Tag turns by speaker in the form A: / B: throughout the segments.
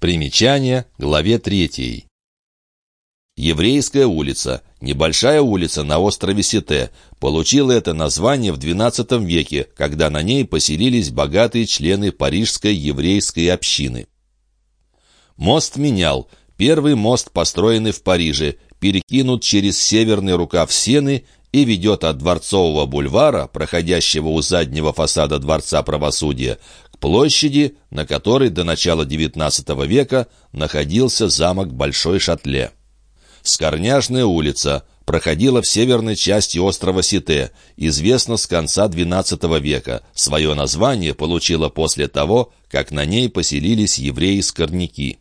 A: Примечание, главе 3. Еврейская улица, небольшая улица на острове Сите, получила это название в XII веке, когда на ней поселились богатые члены парижской еврейской общины. Мост менял. Первый мост, построенный в Париже, перекинут через северный рукав Сены и ведет от Дворцового бульвара, проходящего у заднего фасада Дворца правосудия, площади, на которой до начала XIX века находился замок Большой Шатле. Скорняжная улица проходила в северной части острова Сите, известна с конца XII века. Свое название получила после того, как на ней поселились евреи-скорняки.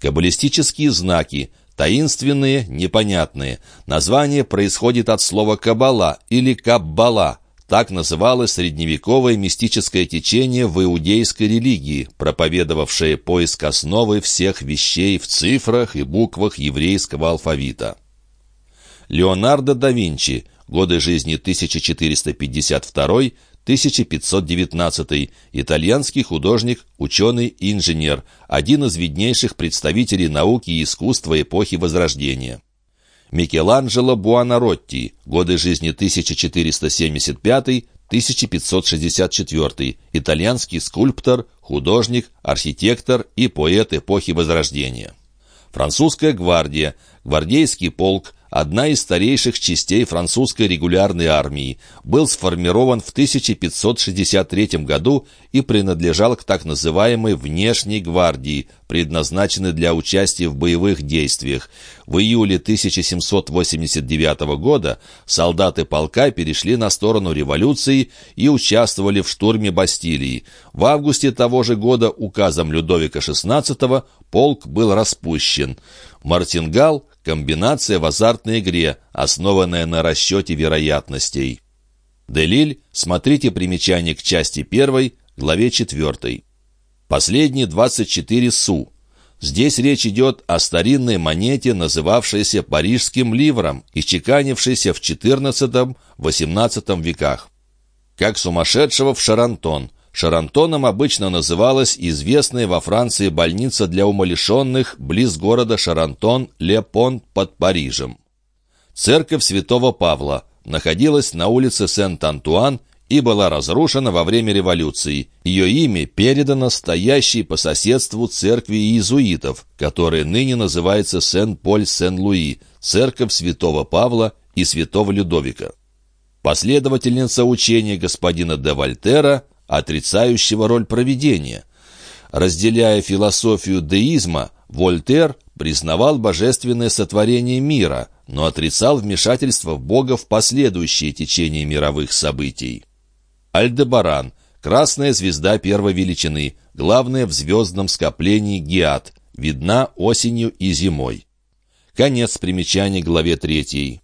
A: Каббалистические знаки – Таинственные, непонятные. Название происходит от слова «каббала» или «каббала». Так называлось средневековое мистическое течение в иудейской религии, проповедовавшее поиск основы всех вещей в цифрах и буквах еврейского алфавита. Леонардо да Винчи, годы жизни 1452 1519 итальянский художник, ученый и инженер, один из виднейших представителей науки и искусства эпохи Возрождения. Микеланджело Буонаротти, годы жизни 1475-1564, итальянский скульптор, художник, архитектор и поэт эпохи Возрождения. Французская гвардия, гвардейский полк, одна из старейших частей французской регулярной армии, был сформирован в 1563 году и принадлежал к так называемой «внешней гвардии», предназначенной для участия в боевых действиях. В июле 1789 года солдаты полка перешли на сторону революции и участвовали в штурме Бастилии. В августе того же года указом Людовика XVI полк был распущен. Мартингал Комбинация в азартной игре, основанная на расчете вероятностей. Делиль, смотрите примечание к части 1, главе 4. Последние 24 су. Здесь речь идет о старинной монете, называвшейся парижским ливром и чеканившейся в XIV-XVIII веках. Как сумасшедшего в Шарантон – Шарантоном обычно называлась известная во Франции больница для умалишенных близ города Шарантон-Ле-Пон под Парижем. Церковь святого Павла находилась на улице Сент-Антуан и была разрушена во время революции. Ее имя передано стоящей по соседству церкви иезуитов, которая ныне называется Сен-Поль-Сен-Луи, церковь святого Павла и святого Людовика. Последовательница учения господина де Вольтера отрицающего роль провидения. Разделяя философию деизма, Вольтер признавал божественное сотворение мира, но отрицал вмешательство Бога в последующие течения мировых событий. Альдебаран – красная звезда первой величины, главная в звездном скоплении Геат, видна осенью и зимой. Конец примечаний главе 3.